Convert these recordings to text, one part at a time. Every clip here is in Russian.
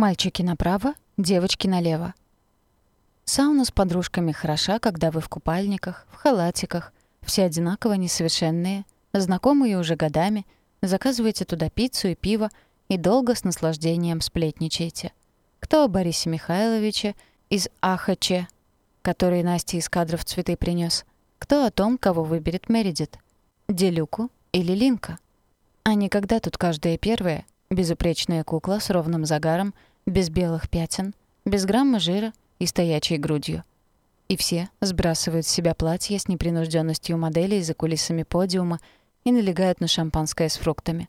Мальчики направо, девочки налево. Сауна с подружками хороша, когда вы в купальниках, в халатиках, все одинаково несовершенные, знакомые уже годами, заказываете туда пиццу и пиво и долго с наслаждением сплетничаете. Кто о Борисе Михайловиче из АХЧ, который Насте из кадров цветы принес, кто о том, кого выберет Мередит, Делюку или Линка. А не когда тут каждая первая, безупречная кукла с ровным загаром, без белых пятен, без грамма жира и стоячей грудью. И все сбрасывают с себя платья с непринужденностью моделей за кулисами подиума и налегают на шампанское с фруктами.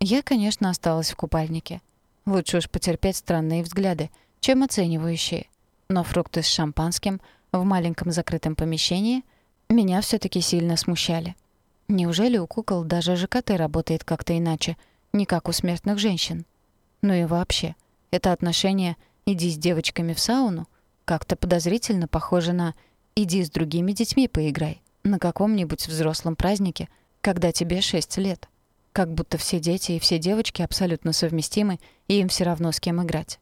Я, конечно, осталась в купальнике. Лучше уж потерпеть странные взгляды, чем оценивающие. Но фрукты с шампанским в маленьком закрытом помещении меня все таки сильно смущали. Неужели у кукол даже ЖКТ работает как-то иначе, не как у смертных женщин? Ну и вообще, это отношение «иди с девочками в сауну» как-то подозрительно похоже на «иди с другими детьми поиграй» на каком-нибудь взрослом празднике, когда тебе 6 лет. Как будто все дети и все девочки абсолютно совместимы, и им все равно с кем играть.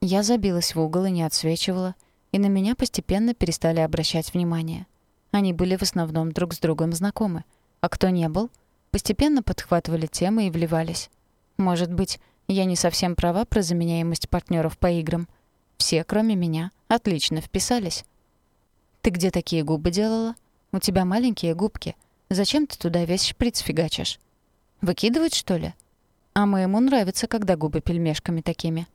Я забилась в угол и не отсвечивала, и на меня постепенно перестали обращать внимание. Они были в основном друг с другом знакомы — а кто не был, постепенно подхватывали темы и вливались. Может быть, я не совсем права про заменяемость партнеров по играм. Все, кроме меня, отлично вписались. «Ты где такие губы делала? У тебя маленькие губки. Зачем ты туда весь шприц фигачишь? Выкидывать, что ли? А моему нравится, когда губы пельмешками такими.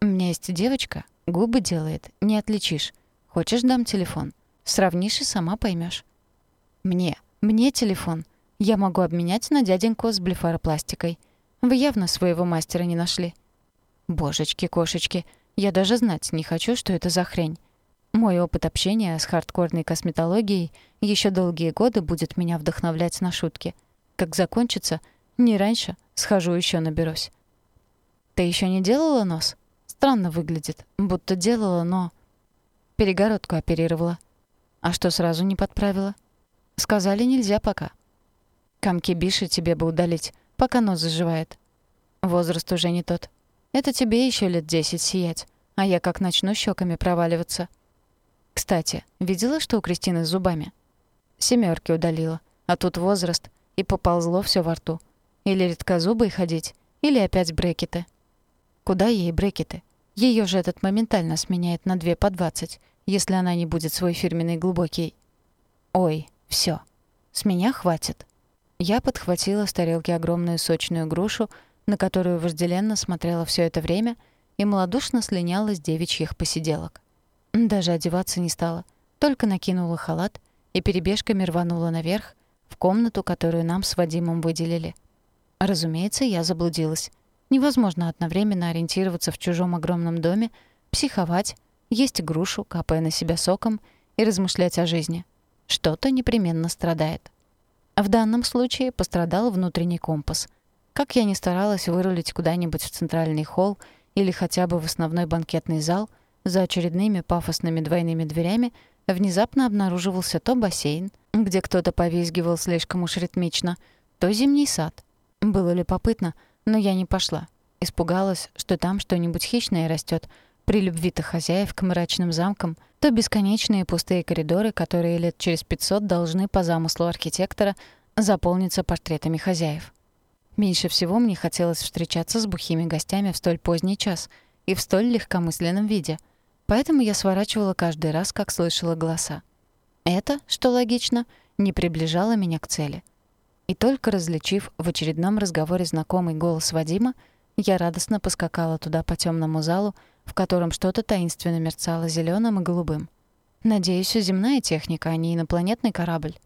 У меня есть девочка, губы делает, не отличишь. Хочешь, дам телефон? Сравнишь и сама поймешь. Мне мне телефон. Я могу обменять на дяденьку с блефаропластикой. Вы явно своего мастера не нашли. Божечки-кошечки, я даже знать не хочу, что это за хрень. Мой опыт общения с хардкорной косметологией еще долгие годы будет меня вдохновлять на шутки. Как закончится, не раньше, схожу еще наберусь. Ты еще не делала нос? Странно выглядит, будто делала, но... Перегородку оперировала. А что сразу не подправила? Сказали, нельзя пока. Камки биши тебе бы удалить, пока нос заживает. Возраст уже не тот. Это тебе еще лет десять сиять, а я как начну щеками проваливаться. Кстати, видела, что у Кристины с зубами? Семерки удалила, а тут возраст, и поползло все во рту. Или редкозубой ходить, или опять брекеты. Куда ей брекеты? Ее же этот моментально сменяет на две по двадцать, если она не будет свой фирменный глубокий. Ой, все, с меня хватит. Я подхватила с тарелки огромную сочную грушу, на которую вожделенно смотрела все это время, и малодушно слиняла с девичьих посиделок. Даже одеваться не стала, только накинула халат и перебежками рванула наверх, в комнату, которую нам с Вадимом выделили. Разумеется, я заблудилась. Невозможно одновременно ориентироваться в чужом огромном доме, психовать, есть грушу, капая на себя соком, и размышлять о жизни — что-то непременно страдает. В данном случае пострадал внутренний компас. Как я ни старалась вырулить куда-нибудь в центральный холл или хотя бы в основной банкетный зал, за очередными пафосными двойными дверями внезапно обнаруживался то бассейн, где кто-то повизгивал слишком уж ритмично, то зимний сад. Было любопытно, но я не пошла. Испугалась, что там что-нибудь хищное растет, при любви-то хозяев к мрачным замкам, то бесконечные пустые коридоры, которые лет через 500 должны по замыслу архитектора заполниться портретами хозяев. Меньше всего мне хотелось встречаться с бухими гостями в столь поздний час и в столь легкомысленном виде, поэтому я сворачивала каждый раз, как слышала голоса. Это, что логично, не приближало меня к цели. И только различив в очередном разговоре знакомый голос Вадима, я радостно поскакала туда по темному залу, в котором что-то таинственно мерцало зеленым и голубым. Надеюсь, земная техника, а не инопланетный корабль.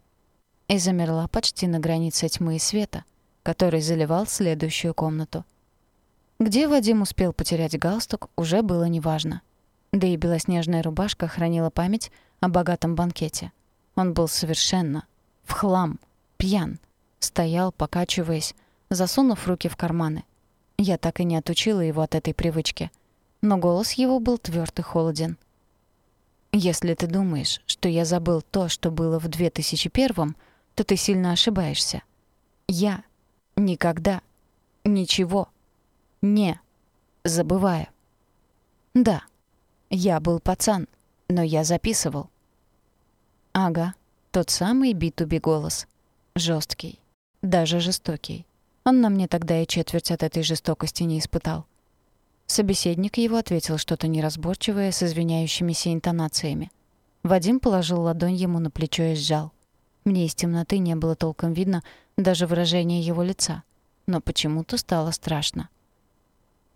И замерла почти на границе тьмы и света, который заливал следующую комнату. Где Вадим успел потерять галстук, уже было неважно. Да и белоснежная рубашка хранила память о богатом банкете. Он был совершенно в хлам, пьян, стоял, покачиваясь, засунув руки в карманы. Я так и не отучила его от этой привычки — но голос его был твёрд и холоден. «Если ты думаешь, что я забыл то, что было в 2001-м, то ты сильно ошибаешься. Я никогда ничего не забываю. Да, я был пацан, но я записывал. Ага, тот самый битуби голос. жесткий, даже жестокий. Он на мне тогда и четверть от этой жестокости не испытал. Собеседник его ответил что-то неразборчивое с извиняющимися интонациями. Вадим положил ладонь ему на плечо и сжал. Мне из темноты не было толком видно даже выражения его лица, но почему-то стало страшно.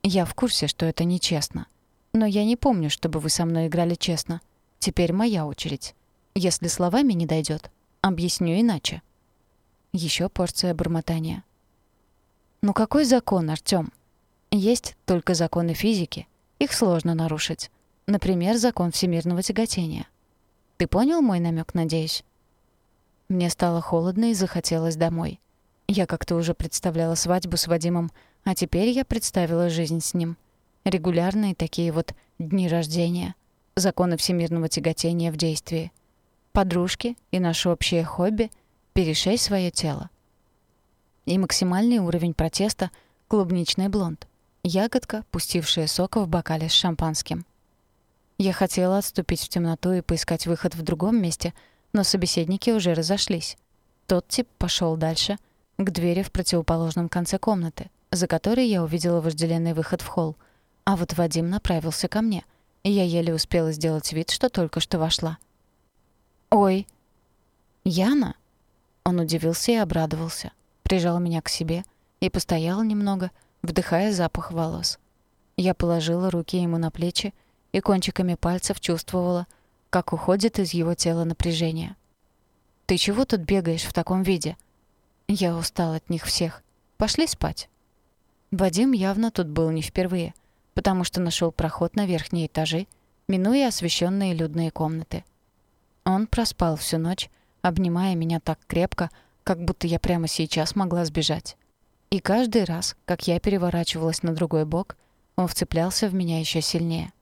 Я в курсе, что это нечестно. Но я не помню, чтобы вы со мной играли честно. Теперь моя очередь. Если словами не дойдет, объясню иначе. Еще порция бормотания. Ну какой закон, Артём? Есть только законы физики. Их сложно нарушить. Например, закон всемирного тяготения. Ты понял мой намек, надеюсь? Мне стало холодно и захотелось домой. Я как-то уже представляла свадьбу с Вадимом, а теперь я представила жизнь с ним. Регулярные такие вот дни рождения, законы всемирного тяготения в действии. Подружки и наше общее хобби — перешей свое тело. И максимальный уровень протеста — клубничный блонд. Ягодка, пустившая сок в бокале с шампанским. Я хотела отступить в темноту и поискать выход в другом месте — но собеседники уже разошлись. Тот тип пошел дальше, к двери в противоположном конце комнаты, за которой я увидела вожделенный выход в холл. А вот Вадим направился ко мне, я еле успела сделать вид, что только что вошла. «Ой!» «Яна?» Он удивился и обрадовался, прижал меня к себе и постоял немного, вдыхая запах волос. Я положила руки ему на плечи и кончиками пальцев чувствовала, как уходит из его тела напряжение. «Ты чего тут бегаешь в таком виде?» «Я устал от них всех. Пошли спать». Вадим явно тут был не впервые, потому что нашел проход на верхние этажи, минуя освещенные людные комнаты. Он проспал всю ночь, обнимая меня так крепко, как будто я прямо сейчас могла сбежать. И каждый раз, как я переворачивалась на другой бок, он вцеплялся в меня еще сильнее.